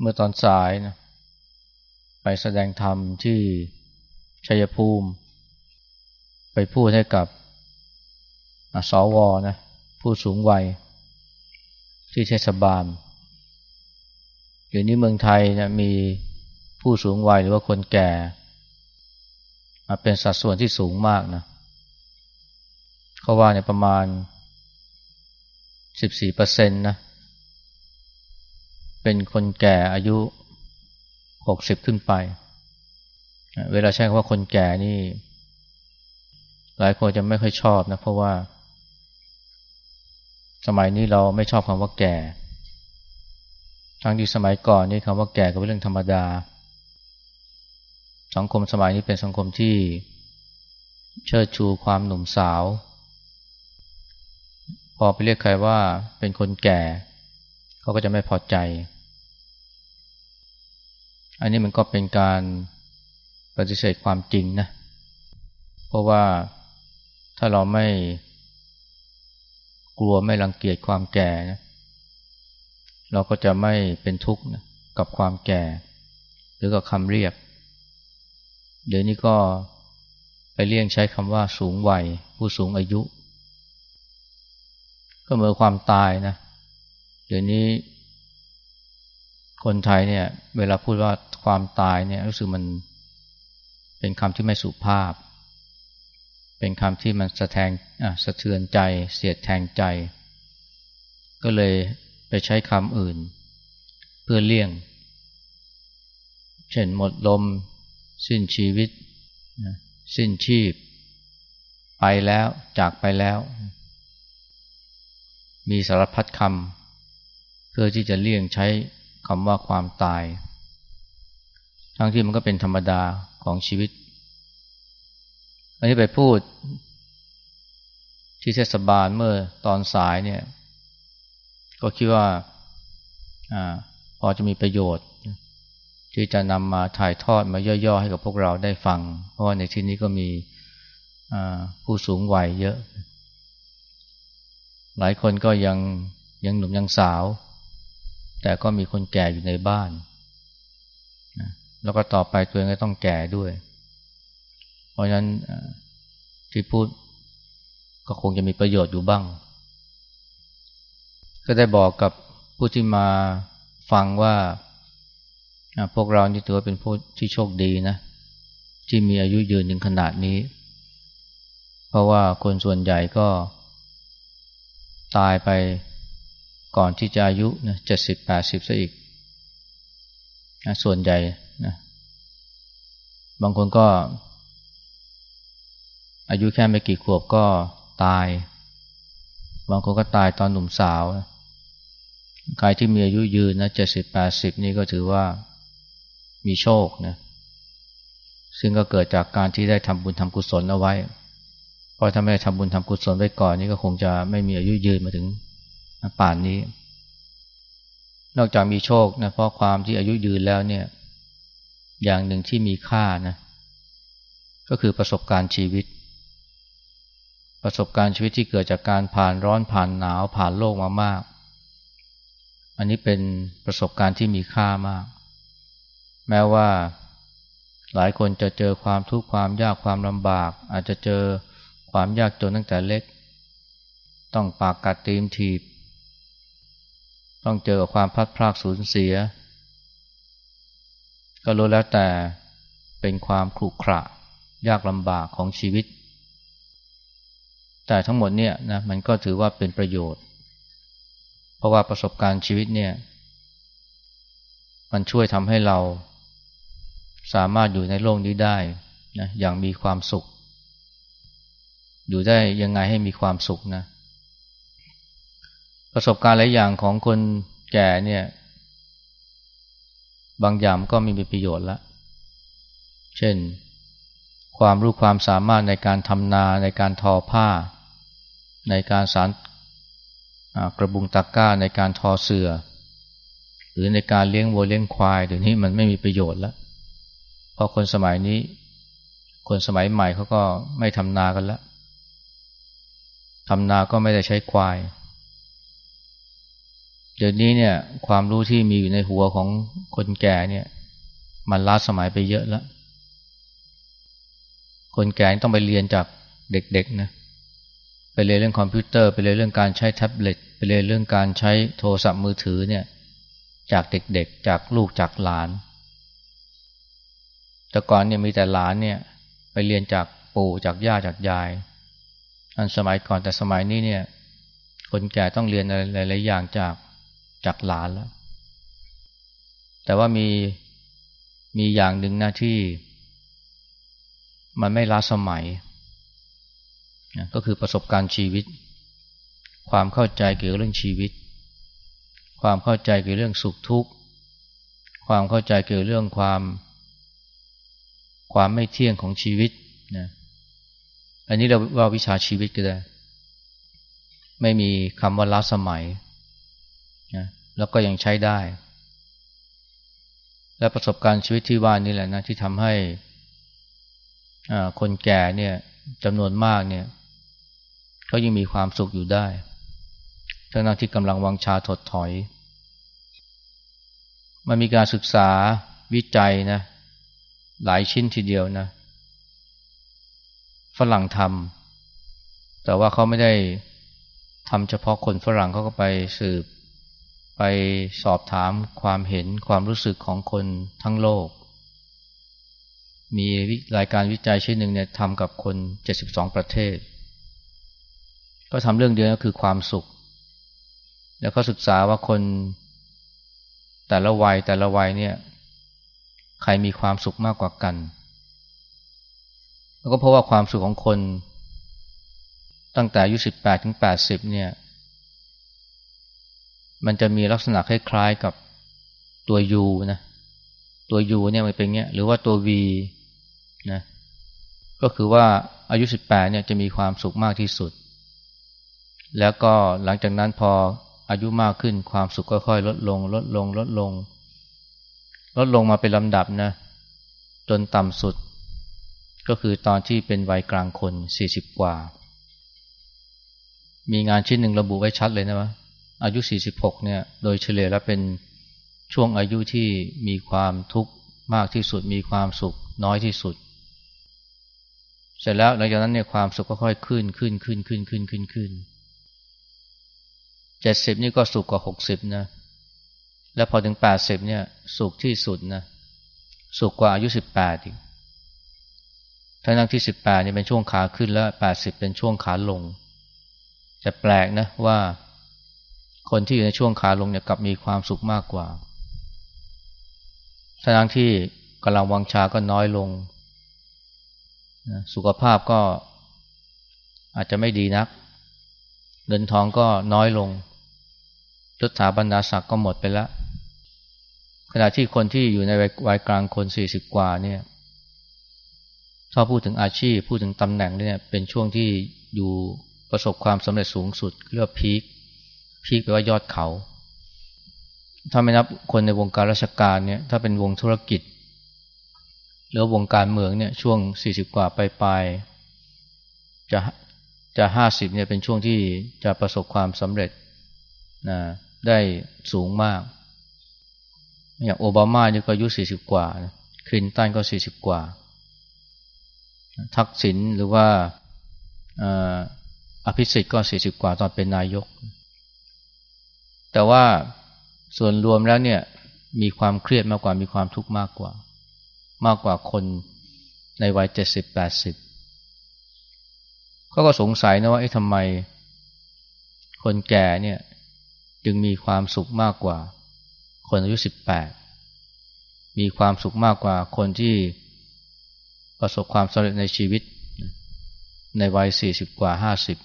เมื่อตอนสายนะไปแสดงธรรมที่ชัยภูมิ ไปพูดให้กับสวนะผู้สูงวัย ที่เทศบาลอยู่นี้เมืองไทยนะมีผู้สูงวัยหรือว่าคนแก่ เป็นสัดส่วนที่สูงมากนะเขาว่าเนี่ยประมาณสิบสี่เปอร์เซ็นต์นะ เป็นคนแก่อายุหกสิบขึ้นไป เวลาใช้คำว่าคนแก่นี่ หลายคนจะไม่ค่อยชอบนะ เพราะว่า สมัยนี้เราไม่ชอบคำว่าแก่ ทั้งที่สมัยก่อนนี่คำว่าแก่ก็เป็นเรื่องธรรมดา สังคมสมัยนี้เป็นสังคมที่เชิดชูความหนุ่มสาว พอไปเรียกใครว่าเป็นคนแก่ เขาก็จะไม่พอใจ อันนี้มันก็เป็นการปฏิเสธความจริงนะ เพราะว่าถ้าเราไม่กลัวไม่รังเกียจความแก่นะเราก็จะไม่เป็นทุกข์นะกับความแก่ หรือกับคำเรียก เดี๋ยวนี้ก็ไปเลี่ยงใช้คำว่าสูงวัย ผู้สูงอายุ ก็เหมือนความตายนะ เดี๋ยวนี้ คนไทยเนี่ย เวลาพูดว่าความตายเนี่ยรู้สึกมันเป็นคำที่ไม่สุภาพ เป็นคำที่มันสะแทงสะเทือนใจ เสียดแทงใจ ก็เลยไปใช้คำอื่น เพื่อเลี่ยง เช่นหมดลม สิ้นชีวิต สิ้นชีพ ไปแล้วจากไปแล้ว มีสารพัดคำเพื่อที่จะเลี่ยงใช้ คำว่าความตาย ทั้งที่มันก็เป็นธรรมดาของชีวิต อันนี้ไปพูด ที่เทศบาลเมื่อตอนสายเนี่ย ก็คิดว่าอพอจะมีประโยชน์ ที่จะนำมาถ่ายทอดมาย่อๆให้กับพวกเราได้ฟัง เพราะว่าในที่นี้ก็มีผู้สูงวัยเยอะ หลายคนก็ยังยังหนุ่มยังสาว แต่ก็มีคนแก่อยู่ในบ้านนะแล้วก็ต่อไปตัวเองก็ต้องแก่ด้วย เพราะฉะนั้นที่พูดก็คงจะมีประโยชน์อยู่บ้าง ก็ได้บอกกับผู้ที่มาฟังว่าพวกเรานี่ถือว่าเป็นผู้ที่โชคดีนะ ที่มีอายุยืนถึงขนาดนี้ เพราะว่าคนส่วนใหญ่ก็ตายไป ก่อนที่จะอายุนะเจ็ดสิบแปดสิบซะอีกนะส่วนใหญ่นะบางคนก็ อายุแค่ไม่กี่ขวบก็ตาย บางคนก็ตายตอนหนุ่มสาวนะใครที่มีอายุยืนนะเจ็ดสิบแปดสิบนี่ก็ถือว่ามีโชคนะซึ่งก็เกิดจากการที่ได้ทำบุญทำกุศลเอาไว้พราะถ้าไม่ทำบุญทำกุศลไว้ก่อนนี่ก็คงจะไม่มีอายุยืนมาถึง ป่านนี้ นอกจากมีโชคนะเพราะความที่อายุยืนแล้วเนี่ย อย่างหนึ่งที่มีค่านะ ก็คือประสบการณ์ชีวิต ประสบการณ์ชีวิตที่เกิดจากการผ่านร้อนผ่านหนาวผ่านโลกมามาก อันนี้เป็นประสบการณ์ที่มีค่ามาก แม้ว่าหลายคนจะเจอความทุกข์ความยากความลำบาก อาจจะเจอความยากจนตั้งแต่เล็ก ต้องปากกัดตีมถีบ ต้องเจอความพัดพลากสูญเสีย ก็รู้แล้วแต่เป็นความขรุขระ ยากลำบากของชีวิต แต่ทั้งหมดเนี่ยนะมันก็ถือว่าเป็นประโยชน์ เพราะว่าประสบการณ์ชีวิตเนี่ย มันช่วยทำให้เราสามารถอยู่ในโลกนี้ได้นะอย่างมีความสุข อยู่ได้ยังไงให้มีความสุขนะ ประสบการณ์หลายอย่างของคนแก่เนี่ย บางอย่างก็มีประโยชน์ละ เช่น ความรู้ความสามารถในการทำนาในการทอผ้า ในการสารกระบุงตะกก้าในการทอเสือหรือในการเลี้ยงวัวเลี้ยงควายเดี๋ยวนี้มันไม่มีประโยชน์แล้วเพราะคนสมัยนี้ คนสมัยใหม่เขาก็ไม่ทำนากันแล้วทำนาก็ไม่ได้ใช้ควาย เดี๋ยวนี้เนี่ยความรู้ที่มีอยู่ในหัวของคนแก่เนี่ย มันล้าสมัยไปเยอะแล้ว คนแก่ต้องไปเรียนจากเด็กๆนะไปเรียนเรื่องคอมพิวเตอร์ไปเรียนเรื่องการใช้แท็บเล็ตไปเรียนเรื่องการใช้โทรศัพท์มือถือเนี่ย จากเด็กๆ จากลูกจากหลาน แต่ก่อนเนี่ยมีแต่หลานเนี่ย ไปเรียนจากปู่จากย่าจากยาย อันสมัยก่อนแต่สมัยนี้เนี่ย คนแก่ต้องเรียนหลายๆอย่างจาก จากหลานแล้ว แต่ว่ามีมีอย่างหนึ่งนะที่ มันไม่ล้าสมัยนะก็คือประสบการณ์ชีวิต ความเข้าใจเกี่ยวกับเรื่องชีวิต ความเข้าใจเกี่ยวกับเรื่องสุขทุกข์ ความเข้าใจเกี่ยวกับเรื่องความ ความไม่เที่ยงของชีวิตนะอันนี้เราว่าวิชาชีวิตก็ได้ ไม่มีคำว่าล้าสมัย แล้วก็ยังใช้ได้ และประสบการณ์ชีวิตที่ว่านี่แหละนะที่ทำให้คนแก่เนี่ยจำนวนมากเนี่ยเขายังมีความสุขอยู่ได้ทั้งนั้นที่กำลังวังชาถดถอย มันมีการศึกษาวิจัยนะหลายชิ้นทีเดียวนะฝรั่งทำแต่ว่าเขาไม่ได้ทำเฉพาะคนฝรั่งเขาก็ไปสืบ ไปสอบถามความเห็นความรู้สึกของคนทั้งโลก มีรายการวิจัยชิ้นหนึ่งเนี่ยทำกับคน 72 ประเทศ ก็ทำเรื่องเดียวก็คือความสุข แล้วก็ศึกษาว่าคนแต่ละวัยแต่ละวัยเนี่ย ใครมีความสุขมากกว่ากัน แล้วก็เพราะว่าความสุขของคน ตั้งแต่อายุสิบแปดถึงแปดสิบเนี่ย มันจะมีลักษณะคล้ายๆกับตัวยูนะตัวยูเนี่ยมันเป็นเงี้ยหรือว่าตัววีนะก็คือว่าอายุสิบแปดเนี่ยจะมีความสุขมากที่สุด แล้วก็หลังจากนั้นพออายุมากขึ้นความสุขก็ค่อยลดลง ลดลง ลดลง ลดลงมาเป็นลำดับนะจนต่ำสุด ก็คือตอนที่เป็นวัยกลางคนสี่สิบกว่า มีงานชิ้นหนึ่งระบุไว้ชัดเลยนะว่า อายุ 46 เนี่ย โดยเฉลี่ยแล้วเป็นช่วงอายุที่มีความทุกข์มากที่สุด มีความสุขน้อยที่สุด เสร็จแล้วหลังจากนั้นเนี่ยความสุขก็ค่อยขึ้นขึ้นขึ้นขึ้นขึ้นขึ้นขึ้นเจ็ดสิบนี่ก็สุขกว่าหกสิบนะ แล้วพอถึงแปดสิบเนี่ยสุขที่สุดนะ สุขกว่าอายุสิบแปดอีกทั้งนั้นที่สิบแปดเนี่ยเป็นช่วงขาขึ้นแล้วแปดสิบเป็นช่วงขาลง จะแปลกนะว่า คนที่อยู่ในช่วงขาลงเนี่ยกลับมีความสุขมากกว่าทั้งที่กำลังวังชาก็น้อยลง สุขภาพก็อาจจะไม่ดีนัก เงินทองก็น้อยลงยศถาบรรดาศักดิ์ก็หมดไปแล้วขณะที่คนที่อยู่ในวัยกลางคนสี่สิบกว่าเนี่ยถ้าพูดถึงอาชีพ พูดถึงตำแหน่งเนี่ยเป็นช่วงที่อยู่ประสบความสำเร็จสูงสุดเรียกว่าพีค พีคแปลว่ายอดเขา ถ้าไม่นับคนในวงการราชการเนี่ย ถ้าเป็นวงธุรกิจ หรือวงการเมืองเนี่ย ช่วงสี่สิบกว่าไปไปจะจะห้าสิบเนี่ยเป็นช่วงที่จะประสบความสำเร็จนะได้สูงมาก อย่างโอบามาเนี่ยก็อายุสี่สิบกว่าคลินตันก็สี่สิบกว่า ทักษิณหรือว่าอภิสิทธิ์ก็สี่สิบกว่าตอนเป็นนายก แต่ว่าส่วนรวมแล้วเนี่ยมีความเครียดมากกว่ามีความทุกข์มากกว่า มากกว่าคนในวัยเจ็ดสิบแปดสิบก็ก็สงสัยนะว่าไอ้ทำไม คนแก่เนี่ยจึงมีความสุขมากกว่า คนอายุสิบแปดมีความสุขมากกว่าคนที่ประสบความสำเร็จในชีวิต ในวัยสี่สิบกว่าห้าสิบ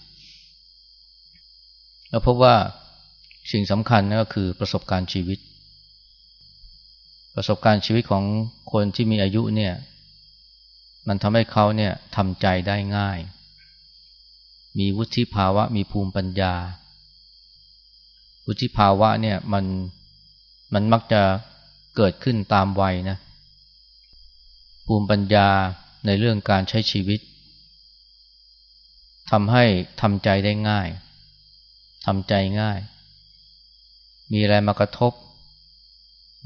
แล้วพบว่า สิ่งสำคัญก็คือประสบการณ์ชีวิต ประสบการณ์ชีวิตของคนที่มีอายุเนี่ยมันทำให้เขาเนี่ยทำใจได้ง่าย มีวุฒิภาวะ มีภูมิปัญญา วุฒิภาวะเนี่ยมันมันมักจะเกิดขึ้นตามวัยนะ ภูมิปัญญาในเรื่องการใช้ชีวิตทำให้ทำใจได้ง่ายทำใจง่าย มีอะไรมากระทบ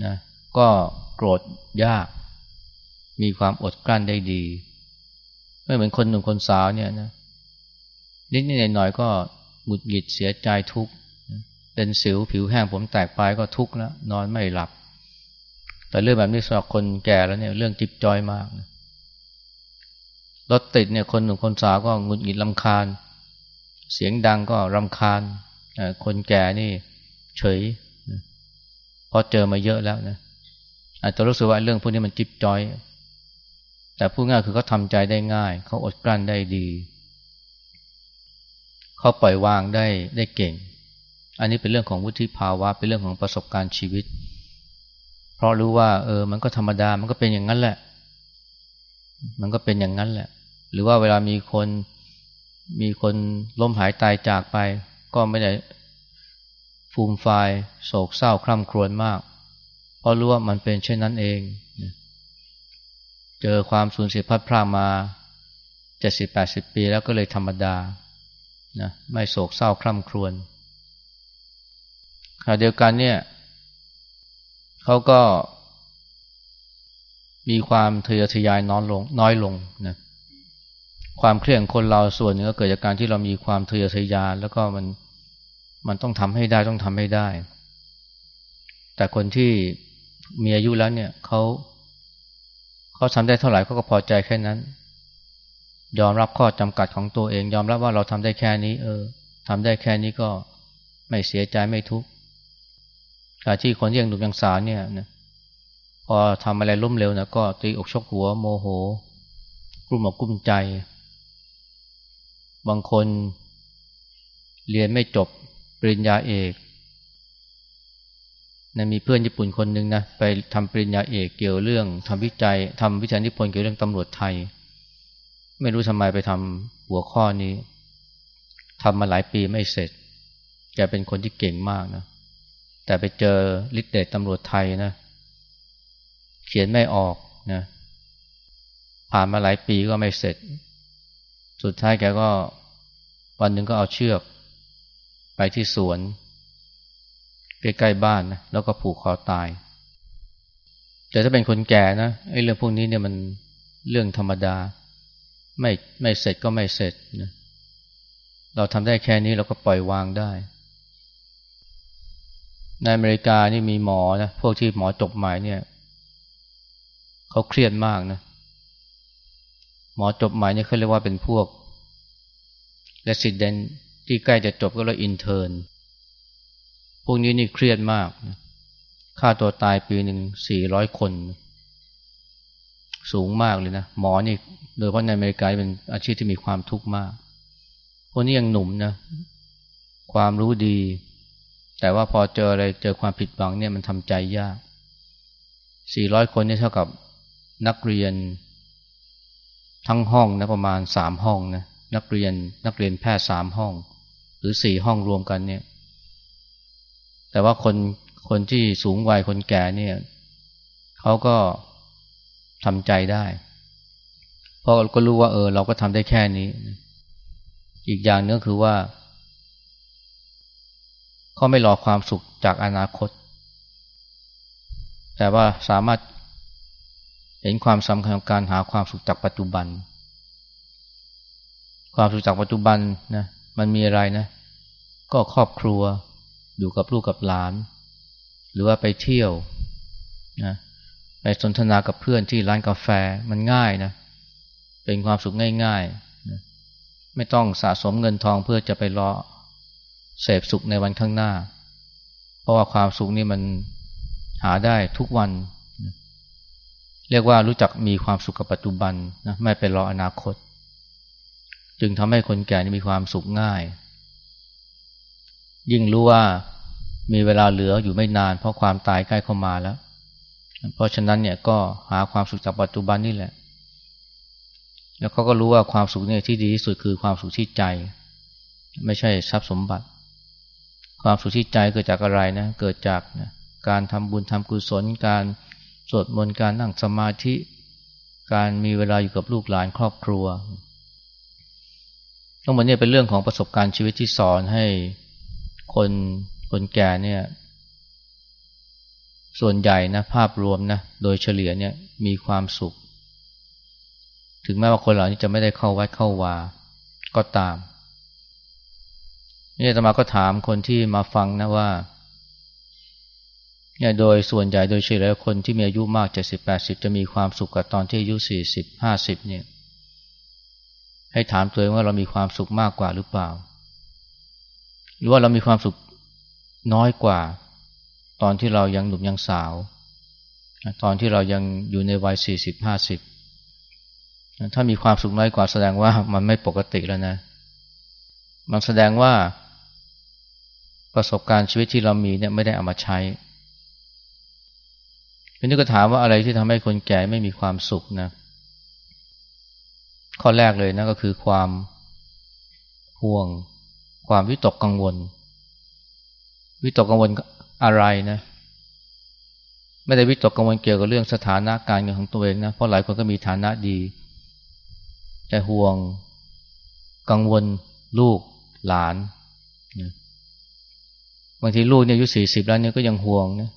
นะก็โกรธยาก มีความอดกลั้นได้ดี ไม่เหมือนคนหนุ่มคนสาวเนี่ยนะนิดนิดหน่อยก็หงุดหงิดเสียใจทุกข์เป็นสิวผิวแห้งผมแตกปลายก็ทุกข์แล้วนอนไม่หลับ แต่เรื่องแบบนี้สำหรับคนแก่แล้วเนี่ยเรื่องจิบจอยมากรถติดเนี่ยคนหนุ่มคนสาวก็หงุดหงิดลำคาญ เสียงดังก็รำคาญคนแก่นี่ เฉยเพราะเจอมาเยอะแล้วนะอาจจะรู้สึกว่าเรื่องพวกนี้มันจิ๊บจอย แต่พูดง่ายคือเขาทำใจได้ง่าย เขาอดกลั้นได้ดี เขาปล่อยวางได้ได้เก่ง อันนี้เป็นเรื่องของวุฒิภาวะ เป็นเรื่องของประสบการณ์ชีวิต เพราะรู้ว่า เออ มันก็ธรรมดา มันก็เป็นอย่างนั้นแหละ มันก็เป็นอย่างนั้นแหละ หรือว่าเวลามีคนมีคนล้มหายตายจากไป ก็ไม่ได้ ฟูมไฟโศกเศร้าคร่ำครวญมาก เพราะรู้ว่ามันเป็นเช่นนั้นเอง เจอความสูญเสียพัดพรากมาเจ็ดสิบแปดสิบปีแล้วก็เลยธรรมดานะไม่โศกเศร้าคร่ำครวญขณะเดียวกันเนี่ยเขาก็มีความทะเยอทะยานน้อยลงน้อยลงนะความเครียดของคนเราส่วนหนึ่งก็เกิดจากการที่เรามีความทะเยอทะยาน แล้วก็มัน มันต้องทำให้ได้ต้องทำให้ได้ แต่คนที่มีอายุแล้วเนี่ยเขาเขาทำได้เท่าไหร่เขาก็พอใจแค่นั้น ยอมรับข้อจำกัดของตัวเอง ยอมรับว่าเราทำได้แค่นี้ เออทำได้แค่นี้ก็ไม่เสียใจไม่ทุกข์แต่ที่คนที่ยังหนุ่มยังสาวเนี่ยนะพอทำอะไรล้มเร็วนะก็ตีอกชกหัวโมโหกลุ้มอกกุ้มใจ บางคนเรียนไม่จบ ปริญญาเอกนะมีเพื่อนญี่ปุ่นคนหนึ่งนะไปทำปริญญาเอกเกี่ยวเรื่องทำวิจัยทำวิจัยนิพนธ์เกี่ยวเรื่องตำรวจไทย ไม่รู้ทำไมไปทำหัวข้อนี้ทำมาหลายปีไม่เสร็จ แกเป็นคนที่เก่งมากนะ แต่ไปเจอฤทธิ์เดชตำรวจไทยนะ เขียนไม่ออกนะ ผ่านมาหลายปีก็ไม่เสร็จ สุดท้ายแกก็วันหนึ่งก็เอาเชือก ไปที่สวน ใกล้ๆบ้านนะแล้วก็ผูกคอตาย แต่ถ้าเป็นคนแก่นะไอ้เรื่องพวกนี้เนี่ยมันเรื่องธรรมดา ไม่ไม่เสร็จก็ไม่เสร็จนะเราทำได้แค่นี้เราก็ปล่อยวางได้ในอเมริกานี่มีหมอนะพวกที่หมอจบใหม่เนี่ยเขาเครียดมากนะหมอจบใหม่เนี่ยเขาเรียกว่าเป็นพวก resident ที่ใกล้จะจบก็เรียก intern พวกนี้นี่เครียดมาก ค่าตัวตายปีหนึ่งสี่ร้อยคน สูงมากเลยนะ หมอนี่ โดยเฉพาะในอเมริกาเป็นอาชีพที่มีความทุกข์มาก พวกนี้ยังหนุ่มนะ ความรู้ดี แต่ว่าพอเจออะไรเจอความผิดหวังเนี่ยมันทำใจยากสี่ร้อยคนนี่เท่ากับนักเรียนทั้งห้องนะประมาณสามห้องนะนักเรียนนักเรียนแพทย์สามห้อง รือสี่ห้องรวมกันเนี่ย แต่ว่าคนคนที่สูงวัยคนแก่เนี่ยเขาก็ทำใจได้ เพราะก็รู้ว่าเออ เราก็ทำได้แค่นี้ อีกอย่างนึงคือว่าเขาไม่รอความสุขจากอนาคต แต่ว่าสามารถเห็นความสำคัญของการหาความสุขจากปัจจุบัน ความสุขจากปัจจุบันนะมันมีอะไรนะ ก็ครอบครัวอยู่กับลูกกับหลาน หรือว่าไปเที่ยวนะไปสนทนากับเพื่อนที่ร้านกาแฟมันง่ายนะ เป็นความสุขง่ายๆนะไม่ต้องสะสมเงินทองเพื่อจะไปรอเสพสุขในวันข้างหน้า เพราะว่าความสุขนี่มันหาได้ทุกวันนะเรียกว่ารู้จักมีความสุขกับปัจจุบันนะไม่ไปรออนาคต จึงทำให้คนแก่มีความสุขง่าย ยิ่งรู้ว่ามีเวลาเหลืออยู่ไม่นาน เพราะความตายใกล้เข้ามาแล้ว เพราะฉะนั้นเนี่ยก็หาความสุขจากปัจจุบันนี่แหละ แล้วเขาก็รู้ว่าความสุขเนี่ยที่ดีที่สุดคือความสุขที่ใจ ไม่ใช่ทรัพย์สมบัติ ความสุขที่ใจเกิดจากอะไรนะเกิดจากนะการทำบุญทำกุศล การสวดมนต์การนั่งสมาธิ การมีเวลาอยู่กับลูกหลานครอบครัวทั้งหมดเนี่ยเป็นเรื่องของประสบการณ์ชีวิตที่สอนให้ คนคนแก่เนี่ย ส่วนใหญ่นะภาพรวมนะโดยเฉลี่ยเนี่ยมีความสุข ถึงแม้ว่าคนเหล่านี้จะไม่ได้เข้าวัดเข้าวา ก็ตามนี่ธรรมาก็ถามคนที่มาฟังนะว่าเนี่ยโดยส่วนใหญ่โดยเฉลี่ยคนที่มีอายุมากเจ็ดสิบแปดสิบจะมีความสุขกับตอนที่อายุสี่สิบห้าสิบเนี่ย ให้ถามตัวเองว่าเรามีความสุขมากกว่าหรือเปล่า หรือว่าเรามีความสุขน้อยกว่า ตอนที่เรายังหนุ่มยังสาว ตอนที่เรายังอยู่ในวัยสี่สิบห้าสิบถ้ามีความสุขน้อยกว่าแสดงว่ามันไม่ปกติแล้วนะ มันแสดงว่าประสบการณ์ชีวิตที่เรามีเนี่ยไม่ได้เอามาใช้ทีนี้ก็ถามว่าอะไรที่ทำให้คนแก่ไม่มีความสุขนะ ข้อแรกเลยนะก็คือความห่วง ความวิตกกังวล วิตกกังวลอะไรนะ ไม่ได้วิตกกังวลเกี่ยวกับเรื่องสถานะการเงินของตัวเองนะ เพราะหลายคนก็มีฐานะดี แต่ห่วงกังวลลูกหลานนะบางทีลูกเนี่ยอายุสี่สิบแล้วเนี่ยก็ยังห่วงนะ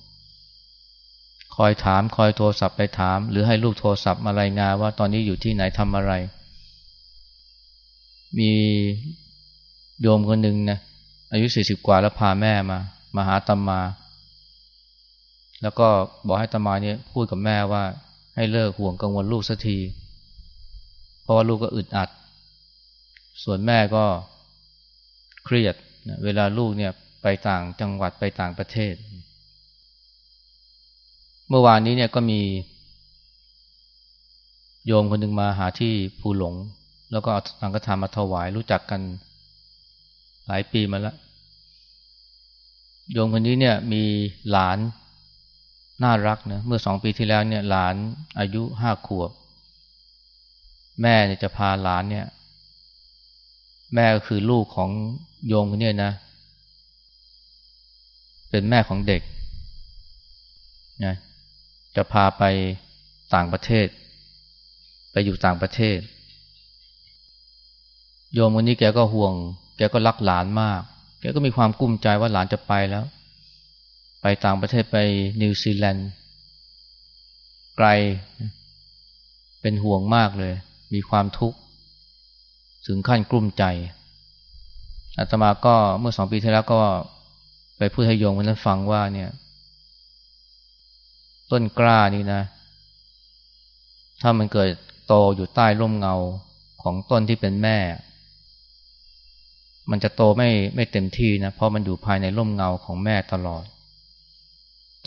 คอยถามคอยโทรศัพท์ไปถาม หรือให้ลูกโทรศัพท์มารายงานว่าตอนนี้อยู่ที่ไหนทำอะไร มี โยมคนหนึ่งนะอายุสี่สิบกว่าแล้วพาแม่มา มาหาตมา แล้วก็บอกให้ตมาเนี่ยพูดกับแม่ว่า ให้เลิกห่วงกังวลลูกสักที เพราะว่าลูกก็อึดอัด ส่วนแม่ก็เครียดเวลาลูกเนี่ยไปต่างจังหวัดไปต่างประเทศ เมื่อวานนี้เนี่ยก็มี โยมคนหนึ่งมาหาที่ภูหลง แล้วก็เอาสังฆทานมาถวายรู้จักกัน หลายปีมาแล้วโยมคนนี้เนี่ยมีหลานน่ารักนะเมื่อสองปีที่แล้วเนี่ยหลานอายุห้าขวบ แม่จะพาหลานเนี่ย แม่ก็คือลูกของโยมคนนี้นะ เป็นแม่ของเด็กนะจะพาไปต่างประเทศ ไปอยู่ต่างประเทศ โยมคนนี้แกก็ห่วง แกก็รักหลานมาก แกก็มีความกุ้มใจว่าหลานจะไปแล้ว ไปต่างประเทศไปนิวซีแลนด์ไกล เป็นห่วงมากเลย มีความทุกข์ ถึงขั้นกลุ้มใจอาตมาก็เมื่อสองปีที่แล้วก็ไปพูดให้โยมคนนั้นฟังว่าเนี่ย ต้นกล้านี่นะ ถ้ามันเกิดโตอยู่ใต้ร่มเงาของต้นที่เป็นแม่ มันจะโตไม่ไม่เต็มที่นะเพราะมันอยู่ภายในร่มเงาของแม่ตลอด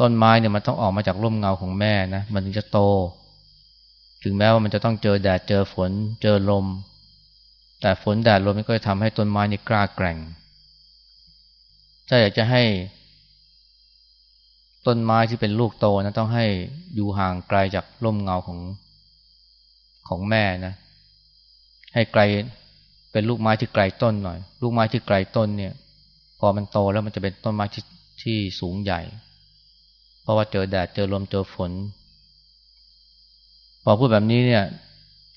ต้นไม้เนี่ยมันต้องออกมาจากร่มเงาของแม่นะมันถึงจะโต ถึงแม้ว่ามันจะต้องเจอแดดเจอฝนเจอลม แต่ฝนแดดลมมันก็จะทำให้ต้นไม้นี่กล้าแกร่ง ถ้าอยากจะให้ ต้นไม้ที่เป็นลูกโตนะต้องให้อยู่ห่างไกลจากร่มเงาของของแม่นะ ให้ไกล เป็นลูกไม้ที่ไกลต้นหน่อย ลูกไม้ที่ไกลต้นเนี่ย พอมันโตแล้วมันจะเป็นต้นไม้ที่ที่สูงใหญ่ เพราะว่าเจอแดดเจอลมเจอฝน พอพูดแบบนี้เนี่ย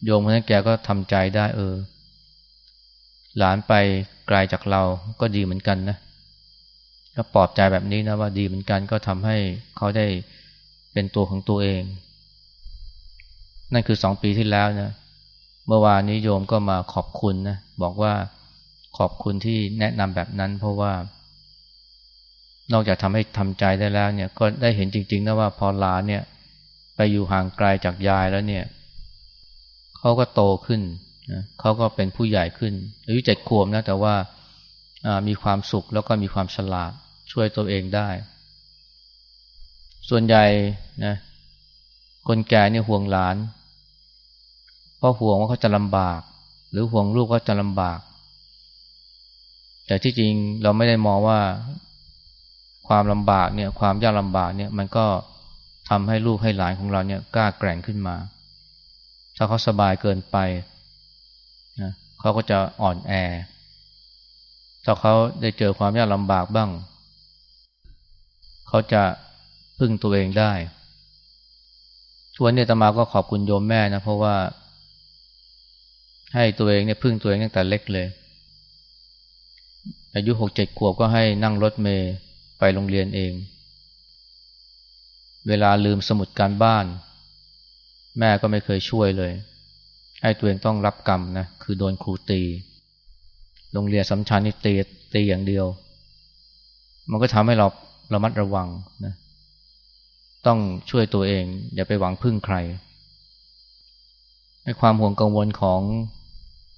โยมคนนั้นแกก็ทำใจได้เออ หลานไปไกลจากเราก็ดีเหมือนกันนะก็ปลอบใจแบบนี้นะว่าดีเหมือนกันก็ทำให้เขาได้เป็นตัวของตัวเอง นั่นคือสองปีที่แล้วนะ เมื่อวานนี้โยมก็มาขอบคุณนะบอกว่าขอบคุณที่แนะนำแบบนั้น เพราะว่า นอกจากทำให้ทำใจได้แล้วเนี่ย ก็ได้เห็นจริง ๆนะว่าพอหลานเนี่ย ไปอยู่ห่างไกลจากยายแล้วเนี่ยเขาก็โตขึ้นนะเขาก็เป็นผู้ใหญ่ขึ้นอายุเจ็ดขวบนะแต่ว่ามีความสุขแล้วก็มีความฉลาดช่วยตัวเองได้ ส่วนใหญ่นะคนแก่เนี่ยห่วงหลาน เพราะห่วงว่าเขาจะลำบาก หรือห่วงลูกก็จะลำบาก แต่ที่จริงเราไม่ได้มองว่าความลำบากเนี่ยความยากลำบากเนี่ยมันก็ทำให้ลูกให้หลานของเราเนี่ยกล้าแกร่งขึ้นมา ถ้าเขาสบายเกินไปนะเขาก็จะอ่อนแอ ถ้าเขาได้เจอความยากลำบากบ้าง เขาจะพึ่งตัวเองได้ทวนเนี่ยตมาก็ขอบคุณโยมแม่นะเพราะว่า ให้ตัวเองเนี่ยพึ่งตัวเองตั้งแต่เล็กเลย อายุหกเจ็ดขวบก็ให้นั่งรถเมย์ไปโรงเรียนเอง เวลาลืมสมุดการบ้าน แม่ก็ไม่เคยช่วยเลย ให้ตัวเองต้องรับกรรมนะคือโดนครูตี โรงเรียนสำชันนี่ตีตีอย่างเดียว มันก็ทำให้เราระมัดระวังนะต้องช่วยตัวเอง อย่าไปหวังพึ่งใคร ความห่วงกังวลของ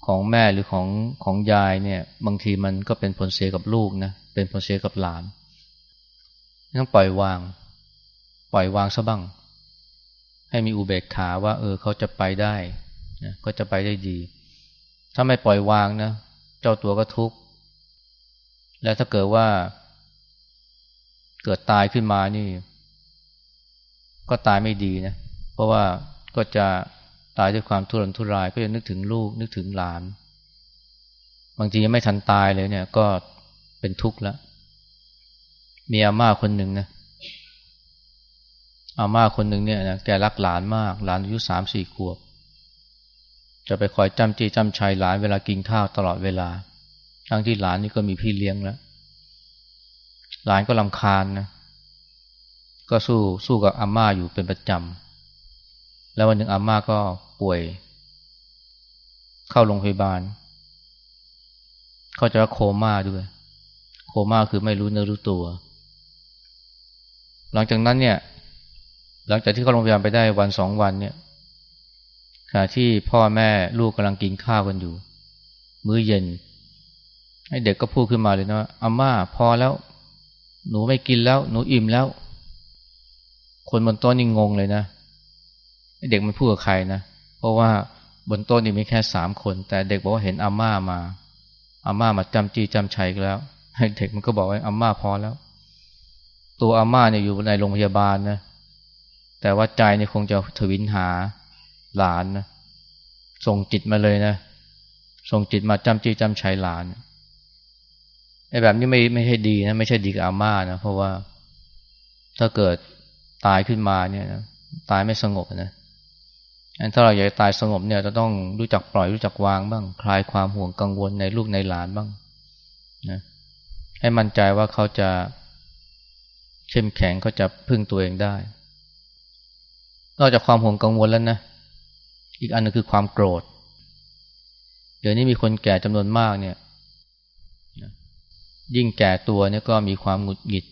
ของแม่หรือของของยายเนี่ยบางทีมันก็เป็นผลเสียกับลูกนะเป็นผลเสียกับหลานต้องปล่อยวาง ปล่อยวางซะบ้าง ให้มีอุเบกขาว่า เออเขาจะไปได้นะก็จะไปได้ดี ถ้าไม่ปล่อยวางนะเจ้าตัวก็ทุกข์แล้วถ้าเกิดว่า เกิดตายขึ้นมานี่ ก็ตายไม่ดีนะเพราะว่าก็จะ ตายด้วยความทุรนทุรายก็จะนึกถึงลูกนึกถึงหลาน บางทียังไม่ทันตายเลยเนี่ย ก็เป็นทุกข์แล้วมีอาม่าคนหนึ่งนะอาม่าคนหนึ่งเนี่ยนะแกรักหลานมาก หลานอายุสามสี่ขวบ จะไปคอยจำจีจำชัยหลานเวลากินข้าวตลอดเวลา ทั้งที่หลานนี่ก็มีพี่เลี้ยงแล้ว หลานก็ลำคาญนะ ก็สู้สู้กับอาม่าอยู่เป็นประจำ แล้ววันหนึ่งอาม่าก็ ป่วย เข้าโรงพยาบาล เขาจะว่าโคม่าด้วย โคม่าคือไม่รู้เนื้อรู้ตัว หลังจากนั้นเนี่ย หลังจากที่เข้าโรงพยาบาลไปได้วันสองวันเนี่ยขณะที่พ่อแม่ลูกกำลังกินข้าวกันอยู่ มื้อเย็นไอ้เด็กก็พูดขึ้นมาเลยนะอาม่าพอแล้ว หนูไม่กินแล้ว หนูอิ่มแล้ว คนบนโต๊ะนี่งงเลยนะไอ้เด็กมันพูดกับใครนะ เพราะว่าบนโต๊ะนี่มีแค่สามคน แต่เด็กบอกว่าเห็นอาม่ามาอาม่ามาจำจีจำชัยแล้วเด็กมันก็บอกว่าอาม่าพอแล้ว ตัวอาม่าเนี่ยอยู่ในโรงพยาบาลนะแต่ว่าใจเนี่ยคงจะทวินหาหลานนะส่งจิตมาเลยนะส่งจิตมาจำจีจำชัยหลานไอ้แบบนี้ไม่ไม่ใช่ดีนะไม่ใช่ดีกับอาม่านะเพราะว่าถ้าเกิดตายขึ้นมาเนี่ยนะตายไม่สงบนะ ถ้าเราอยากตายสงบเนี่ยเราต้องรู้จักปล่อยรู้จักวางบ้าง คลายความห่วงกังวลในลูกในหลานบ้างนะให้มั่นใจว่าเขาจะเข้มแข็งก็จะพึ่งตัวเองได้ นอกจากความห่วงกังวลแล้วนะ อีกอันนึงคือความโกรธ เดี๋ยวนี้มีคนแก่จำนวนมากเนี่ย ยิ่งแก่ตัวเนี่ยก็มีความหงุดหงิด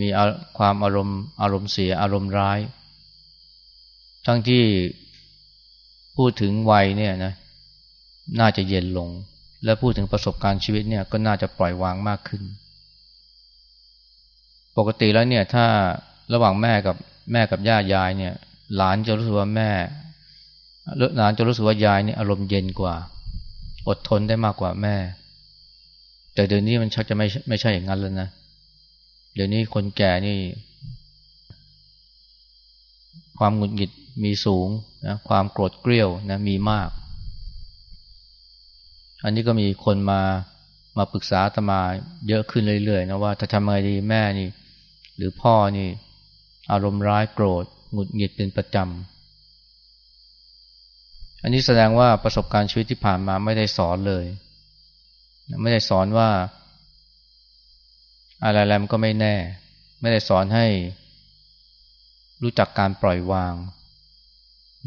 มีความอารมณ์อารมณ์เสียอารมณ์ร้าย ทั้งที่พูดถึงวัยเนี่ยนะน่าจะเย็นลง และพูดถึงประสบการณ์ชีวิตเนี่ยก็น่าจะปล่อยวางมากขึ้น ปกติแล้วเนี่ยถ้าระหว่างแม่กับแม่กับย่ายายเนี่ย หลานจะรู้สึกว่าแม่หลานจะรู้สึกว่ายายเนี่ยอารมณ์เย็นกว่า อดทนได้มากกว่าแม่ แต่เดี๋ยวนี้มันชักจะไม่ไม่ใช่อย่างนั้นแล้วนะเดี๋ยวนี้คนแก่นี่ ความหงุดหงิดมีสูงนะความโกรธเกรี้ยวนะมีมาก อันนี้ก็มีคนมามาปรึกษาตมาเยอะขึ้นเรื่อยๆนะว่าถ้าทำไงดีแม่นี่ หรือพ่อนี่ อารมณ์ร้ายโกรธหงุดหงิดเป็นประจำ อันนี้แสดงว่าประสบการณ์ชีวิตที่ผ่านมาไม่ได้สอนเลย ไม่ได้สอนว่า อะไรๆมันก็ไม่แน่ ไม่ได้สอนให้ รู้จักการปล่อยวาง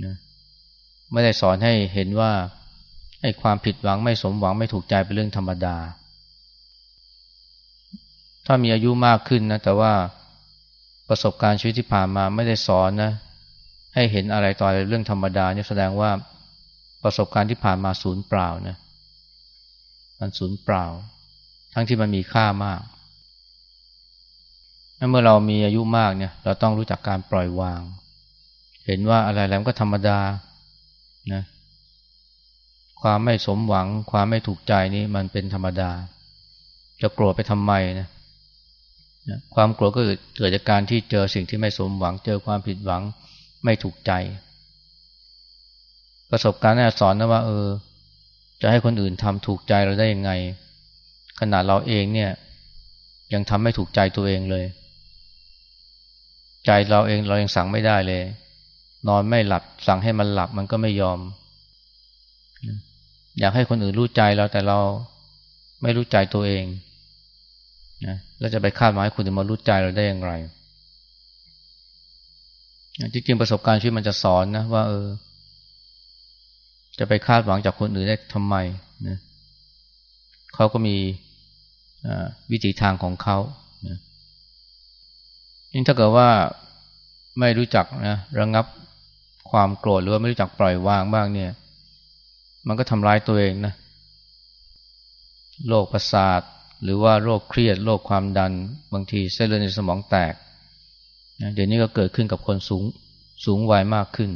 นะไม่ได้สอนให้เห็นว่าไอ้ความผิดหวังไม่สมหวังไม่ถูกใจเป็นเรื่องธรรมดา ถ้ามีอายุมากขึ้นนะแต่ว่าประสบการณ์ชีวิตที่ผ่านมาไม่ได้สอนนะ ให้เห็นอะไรต่ออะไรเรื่องธรรมดาเนี่ยแสดงว่าประสบการณ์ที่ผ่านมาศูนย์เปล่านะมันศูนย์เปล่า ทั้งที่มันมีค่ามาก เมื่อเรามีอายุมากเนี่ย เราต้องรู้จักการปล่อยวาง เห็นว่าอะไรแล้วก็ธรรมดานะความไม่สมหวัง ความไม่ถูกใจนี่มันเป็นธรรมดา จะโกรธไปทำไมนะความโกรธก็เกิดจากการที่เจอสิ่งที่ไม่สมหวัง เจอความผิดหวังไม่ถูกใจ ประสบการณ์น่สอนนะว่า เออ จะให้คนอื่นทำถูกใจเราได้ยังไง ขนาดเราเองเนี่ย ยังทำไม่ถูกใจตัวเองเลย ใจเราเองเรายังสั่งไม่ได้เลย นอนไม่หลับ สั่งให้มันหลับมันก็ไม่ยอม อยากให้คนอื่นรู้ใจเราแต่เราไม่รู้ใจตัวเองนะแล้วจะไปคาดหมายคุณจะมารู้ใจเราได้อย่างไรจริงๆประสบการณ์ชีวิตมันจะสอนนะว่าเออ จะไปคาดหวังจากคนอื่นได้ทำไมนะเขาก็มีวิถีทางของเขานะ นี่ถ้าเกิดว่าไม่รู้จักนะระงับความโกรธหรือว่าไม่รู้จักปล่อยวางบ้างเนี่ย มันก็ทำร้ายตัวเองนะโรคประสาทหรือว่าโรคเครียดโรคความดัน บางทีเส้นเลือดในสมองแตกเดี๋ยวนี้ก็เกิดขึ้นกับคนสูงสูงวัยมากขึ้น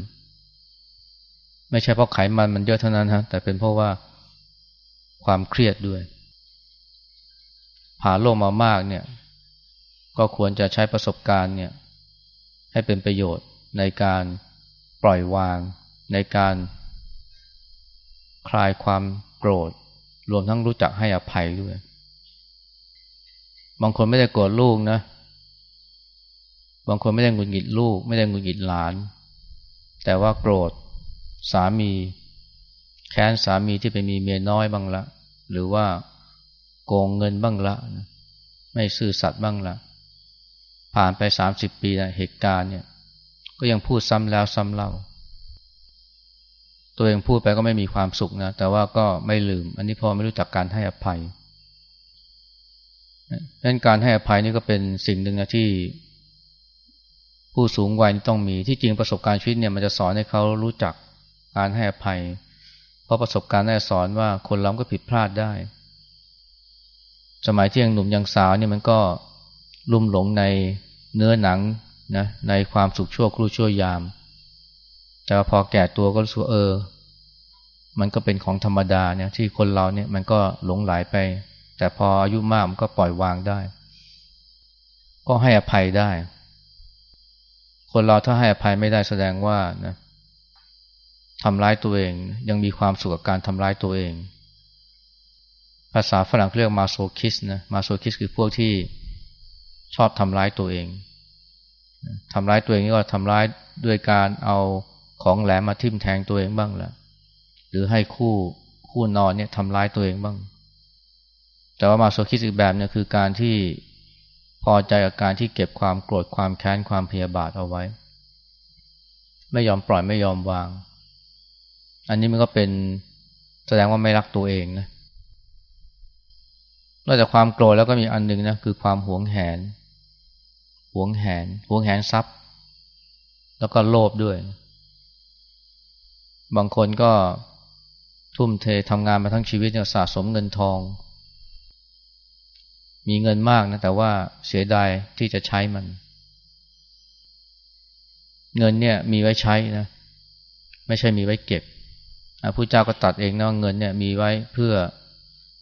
ไม่ใช่เพราะไขมันมันเยอะเท่านั้นฮะแต่เป็นเพราะว่าความเครียดด้วยผ่าโลกมามากเนี่ย ก็ควรจะใช้ประสบการณ์เนี่ยให้เป็นประโยชน์ในการปล่อยวาง ในการคลายความโกรธ รวมทั้งรู้จักให้อภัยด้วย บางคนไม่ได้โกรธลูกนะ บางคนไม่ได้งุนหงิดลูก ไม่ได้งุนหงิดหลาน แต่ว่าโกรธสามี แค้นสามีที่ไปมีเมียน้อยบ้างละ หรือว่าโกงเงินบ้างละ ไม่ซื่อสัตย์บ้างละ ผ่านไปสามสิบปีนะเหตุการณ์เนี่ย ก็ยังพูดซ้ำแล้วซ้ำเล่า ตัวเองพูดไปก็ไม่มีความสุขนะ แต่ว่าก็ไม่ลืม อันนี้พอไม่รู้จักการให้อภัยดังนั้นการให้อภัยนี่ก็เป็นสิ่งหนึ่งนะที่ ผู้สูงวัยต้องมี ที่จริงประสบการณ์ชีวิตเนี่ยมันจะสอนให้เขารู้จักการให้อภัย เพราะประสบการณ์ได้สอนว่าคนเราก็ผิดพลาดได้ สมัยที่ยังหนุ่มยังสาวเนี่ยมันก็ลุ่มหลงใน เนื้อหนังนะในความสุขชั่วครู่ชั่วยาม แต่พอแก่ตัวก็รู้สึกเออ มันก็เป็นของธรรมดาเนี่ยที่คนเราเนี่ยมันก็หลงไหลไป แต่พออายุมากมันก็ปล่อยวางได้ ก็ให้อภัยได้ คนเราถ้าให้อภัยไม่ได้แสดงว่านะทำร้ายตัวเองยังมีความสุขกับการทำร้ายตัวเอง ภาษาฝรั่งเรียก masochist นะ masochist คือพวกที่ ชอบทำร้ายตัวเองทำร้ายตัวเองก็ทำร้ายด้วยการเอาของแหลมมาทิ่มแทงตัวเองบ้างละหรือให้คู่คู่นอนเนี่ยทำร้ายตัวเองบ้าง แต่ว่า masochist อีกแบบเนี่ยคือการที่พอใจกับการที่เก็บความโกรธความแค้นความพยาบาทเอาไว้ ไม่ยอมปล่อยไม่ยอมวาง อันนี้มันก็เป็นแสดงว่าไม่รักตัวเองนะนอกจากความโกรธแล้วก็มีอันหนึ่งนะคือความหวงแหน หวงแหนหวงแหนทรัพย์ แล้วก็โลภด้วย บางคนก็ทุ่มเททำงานมาทั้งชีวิตเนี่ยสะสมเงินทอง มีเงินมากนะ แต่ว่าเสียดายที่จะใช้มัน เงินเนี่ยมีไว้ใช้นะ ไม่ใช่มีไว้เก็บพระพุทธเจ้าก็ตัดเองนะเงินเนี่ยมีไว้เพื่อ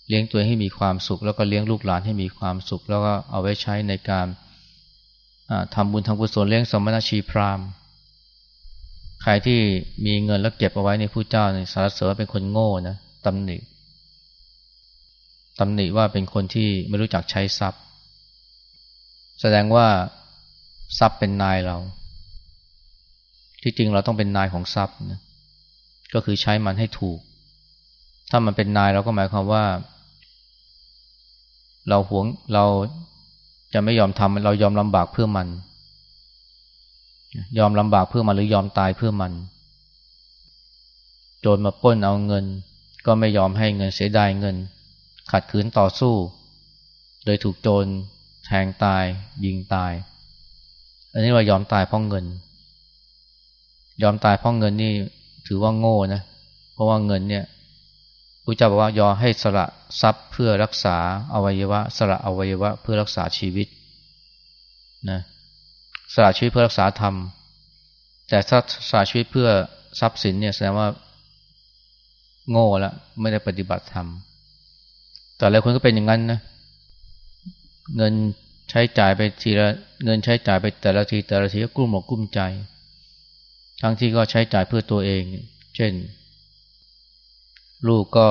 เลี้ยงตัวให้มีความสุข แล้วก็เลี้ยงลูกหลานให้มีความสุข แล้วก็เอาไว้ใช้ในการ ทำบุญทำกุศลเลี้ยงสมณชีพราหมณ์ใครที่มีเงินแล้วเก็บเอาไว้ในผู้เจ้าในสารเสริญเป็นคนโง่นะตำหนิตำหนิว่าเป็นคนที่ไม่รู้จักใช้ทรัพย์ แสดงว่าทรัพย์เป็นนายเรา ที่จริงเราต้องเป็นนายของทรัพย์นะก็คือใช้มันให้ถูก ถ้ามันเป็นนายเราก็หมายความว่า เราหวงเรา จะไม่ยอมทำเรายอมลำบากเพื่อมัน ยอมลำบากเพื่อมันหรือยอมตายเพื่อมัน โจรมาป้นเอาเงิน ก็ไม่ยอมให้เงินเสียดายเงิน ขัดขืนต่อสู้ โดยถูกโจรแทงตาย ยิงตาย อันนี้ว่ายอมตายเพราะเงิน ยอมตายเพราะเงินนี่ถือว่าโง่นะ เพราะว่าเงินเนี่ย พระเจ้าบอกว่ายอให้สละทรัพย์เพื่อรักษาอวัยวะ สละอวัยวะเพื่อรักษาชีวิตนะสละชีวิตเพื่อรักษาธรรม แต่ถ้าสละชีวิตเพื่อทรัพย์สินเนี่ยแสดงว่า โง่ล้วไม่ได้ปฏิบัติธรรมแต่หลายคนก็เป็นอย่างนั้นนะเงินใช้จ่ายไปทีละเงินใช้จ่ายไปแต่ละทีแต่ละทีก็กลุ้มอกกลุ้มใจ ทั้งที่ก็ใช้จ่ายเพื่อตัวเอง เช่น ลูกก็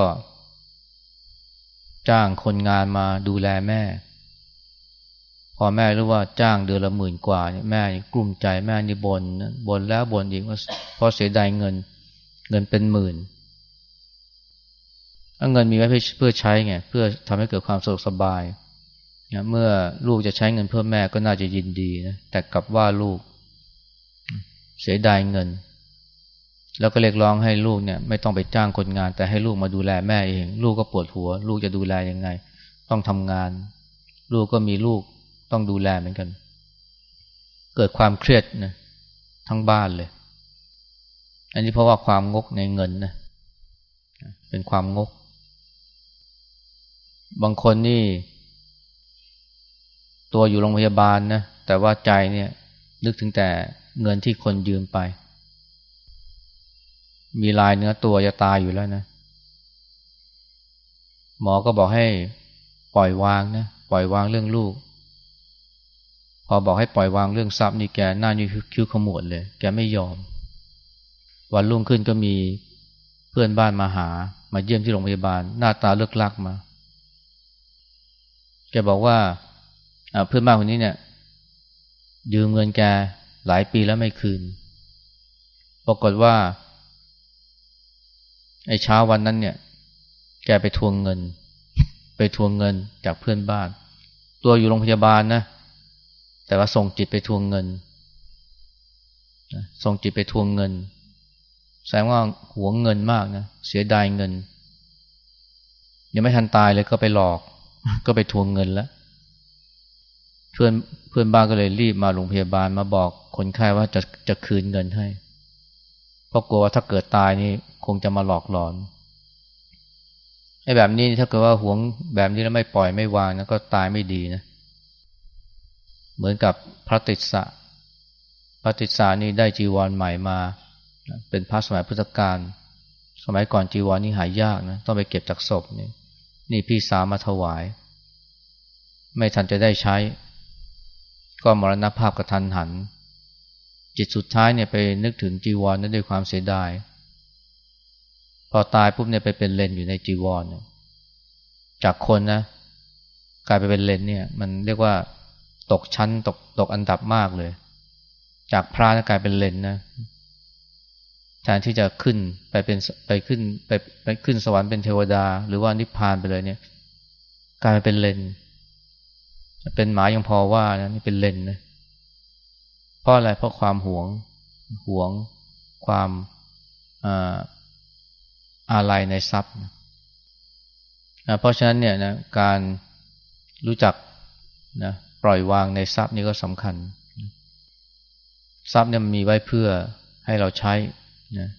จ้างคนงานมาดูแลแม่ พอแม่รู้ว่าจ้างเดือนละหมื่นกว่าเนี่ยแม่กลุ้มใจแม่นี่บนบนแล้วบนอีกว่าเพราะเสียดายเงิน เงินเป็นหมื่นเงินมีไว้เพื่อใช้ไงเพื่อทำให้เกิดความสะดวกสบายเมื่อลูกจะใช้เงินเพื่อแม่ก็น่าจะยินดีนะแต่กลับว่าลูกเสียดายเงิน แล้วก็เรียกร้องให้ลูกเนี่ยไม่ต้องไปจ้างคนงาน แต่ให้ลูกมาดูแลแม่เอง ลูกก็ปวดหัว ลูกจะดูแลยังไง ต้องทำงาน ลูกก็มีลูกต้องดูแลเหมือนกัน เกิดความเครียดนะทั้งบ้านเลย อันนี้เพราะว่าความงกในเงินนะเป็นความงก บางคนนี่ ตัวอยู่โรงพยาบาลนะแต่ว่าใจเนี่ย นึกถึงแต่เงินที่คนยืมไป มีลายเนื้อตัวจะตายอยู่แล้วนะ หมอก็บอกให้ปล่อยวางนะปล่อยวางเรื่องลูก พอบอกให้ปล่อยวางเรื่องทรัพย์นี่แกหน้านี่คิ้วขมวดเลย แกไม่ยอม วันรุ่งขึ้นก็มีเพื่อนบ้านมาหา มาเยี่ยมที่โรงพยาบาล หน้าตาเลือกลักมา แกบอกว่าเพื่อนบ้านคนนี้เนี่ย ยืมเงินแกหลายปีแล้วไม่คืน ปรากฏว่า ไอ้เช้าวันนั้นเนี่ย แกไปทวงเงิน ไปทวงเงินจากเพื่อนบ้าน ตัวอยู่โรงพยาบาลนะ แต่ว่าส่งจิตไปทวงเงิน ส่งจิตไปทวงเงิน แสดงว่าหวงเงินมากนะ เสียดายเงิน ยังไม่ทันตายเลยก็ไปหลอก ก็ไปทวงเงินแล้ว เพื่อนเพื่อนบ้านก็เลยรีบมาโรงพยาบาลมาบอกคนไข้ว่าจะจะคืนเงินให้ เพราะกลัวว่าถ้าเกิดตายนี่คงจะมาหลอกหลอนไอ้แบบนี้ถ้าเกิดว่าหวงแบบนี้แล้วไม่ปล่อยไม่วางนะก็ตายไม่ดีนะ เหมือนกับพระติสสะพระติสสะนี่ได้จีวรใหม่มา เป็นพระสมัยพุทธกาลสมัยก่อนจีวรนี่หายากนะต้องไปเก็บจากศพนี่นี่พี่สาวมาถวาย ไม่ทันจะได้ใช้ ก็มรณภาพกระทันหัน จิตสุดท้ายเนี่ยไปนึกถึงจีวรนั้นด้วยความเสียดาย พอตายปุ๊บเนี่ยไปเป็นเลนอยู่ในจีวรจากคนนะกลายไปเป็นเลนเนี่ย มันเรียกว่าตกชั้นตกตกอันดับมากเลย จากพระนะกลายเป็นเลนนะแทนที่จะขึ้นไปเป็นไปขึ้นไปไปขึ้นสวรรค์เป็นเทวดา หรือว่านิพพานไปเลยเนี่ย กลายเป็นเลนเป็นหมายังพอว่านะนี่เป็นเลนนะ เพราะอะไรเพราะความหวงหวงความอาอะไรในทรัพย์นะเพราะฉะนั้นเนี่ยนะการรู้จักนะปล่อยวางในทรัพย์นี่ก็สำคัญ ทรัพย์เนี่ยมีไว้เพื่อให้เราใช้นะ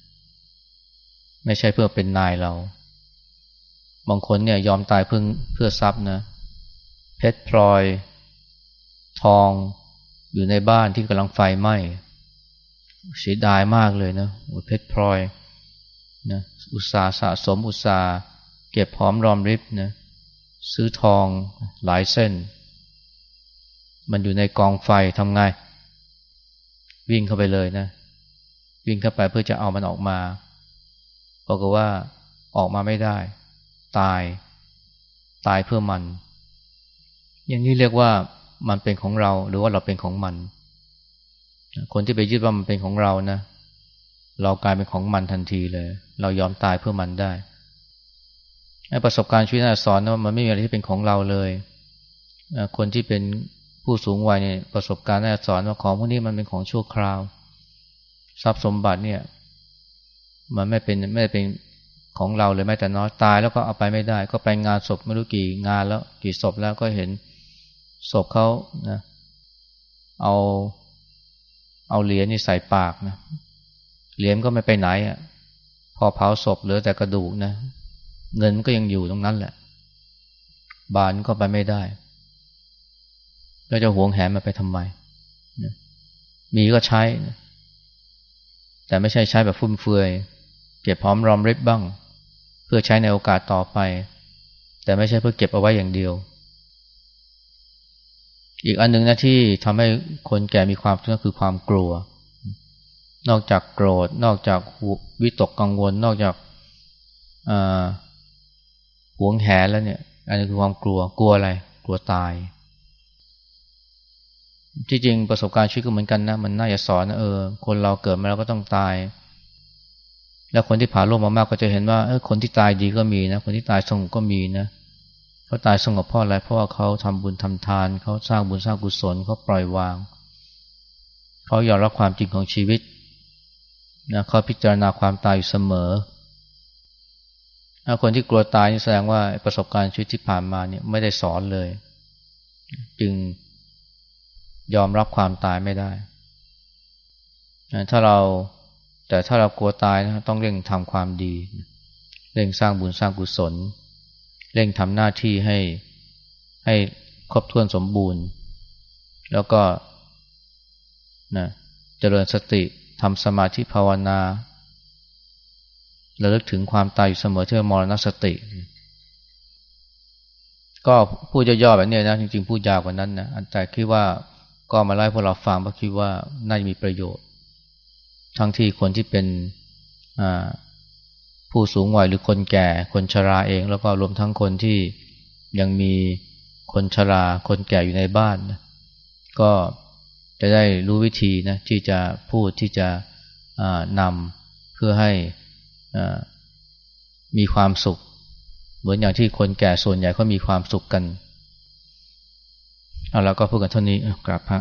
ไม่ใช่เพื่อเป็นนายเรา บางคนเนี่ยยอมตายเพื่อเพื่อทรัพย์นะ เพชรพลอย ทอง อยู่ในบ้านที่กำลังไฟไหม้เสียดายมากเลยนะเพชรพลอยนะอุตสาสะสมอุตสาเก็บพร้อมรอมริบนะซื้อทองหลายเส้น มันอยู่ในกองไฟทำไง วิ่งเข้าไปเลยนะ วิ่งเข้าไปเพื่อจะเอามันออกมาบอกว่าออกมาไม่ได้ ตาย ตายเพื่อมัน อย่างนี้เรียกว่า มันเป็นของเรา หรือว่าเราเป็นของมัน คนที่ไปยึดว่ามันเป็นของเรานะ เรากลายเป็นของมันทันทีเลย เรายอมตายเพื่อมันได้ประสบการณ์ชีวิตน่าสอนว่ามันไม่มีอะไรที่เป็นของเราเลยคนที่เป็นผู้สูงวัยเนี่ยประสบการณ์น่าสอนว่าของพวกนี้มันเป็นของชั่วคราว ทรัพย์สมบัติเนี่ย มันไม่เป็นไม่เป็นของเราเลยแม้แต่น้อยตายแล้วก็เอาไปไม่ได้ ก็ไปงานศพไม่รู้กี่งานแล้วกี่ศพแล้วก็เห็น ศพเขานะเอาเอาเหรียญนี่ใส่ปากนะเหรียญก็ไม่ไปไหนอะ พอเผาศพเหลือแต่กระดูกนะ เงินก็ยังอยู่ตรงนั้นแหละ บานก็ไปไม่ได้แล้วจะหวงแหนมาไปทำไมมีก็ใช้แต่ไม่ใช่ใช้แบบฟุ่มเฟือยเก็บพร้อมรอมริบบ้าง เพื่อใช้ในโอกาสต่อไป แต่ไม่ใช่เพื่อเก็บเอาไว้อย่างเดียว อีกอันหนึ่งนะที่ทำให้คนแก่มีความทุกข์ก็คือความกลัว นอกจากโกรธ นอกจากวิตกกังวล นอกจากหวงแหนแล้วเนี่ย อันนี้คือความกลัว กลัวอะไร กลัวตาย ที่จริงประสบการณ์ชีวิตก็เหมือนกันนะ มันน่าจะสอนนะเออ คนเราเกิดมาแล้วก็ต้องตาย แล้วคนที่ผ่านโลกมามากก็จะเห็นว่าเออคนที่ตายดีก็มีนะ คนที่ตายสงบก็มีนะเขาตายสงบเพราะอะไรเพราะว่าเขาทำบุญทำทาน เขาสร้างบุญสร้างกุศลเขาปล่อยวาง เขายอมรับความจริงของชีวิตนะเขาพิจารณาความตายอยู่เสมอคนที่กลัวตายนี่แสดงว่าประสบการณ์ชีวิตที่ผ่านมาเนี่ยไม่ได้สอนเลย จึงยอมรับความตายไม่ได้ ถ้าเราแต่ถ้าเรากลัวตายนะต้องเร่งทำความดี เร่งสร้างบุญสร้างกุศล เร่งทำหน้าที่ให้ให้ครบถ้วนสมบูรณ์ แล้วก็นะเจริญสติทำสมาธิภาวนาระลึกถึงความตายอยู่เสมอที่มรณสติ ก็พูดย่อๆแบบนี้นะจริงๆพูดยาวกว่านั้นนะแต่คิดว่าก็มาไล่พวกเราฟังเพราะคิดว่าน่าจะมีประโยชน์ ทั้งที่คนที่เป็น ผู้สูงวัยหรือคนแก่ คนชราเองแล้วก็รวมทั้งคนที่ยังมีคนชราคนแก่อยู่ในบ้านนะก็จะได้รู้วิธีนะที่จะพูดที่จะนำเพื่อให้มีความสุข เหมือนอย่างที่คนแก่ส่วนใหญ่เขามีความสุขกันเอาแล้วก็พูดกันเท่านี้กราบพระ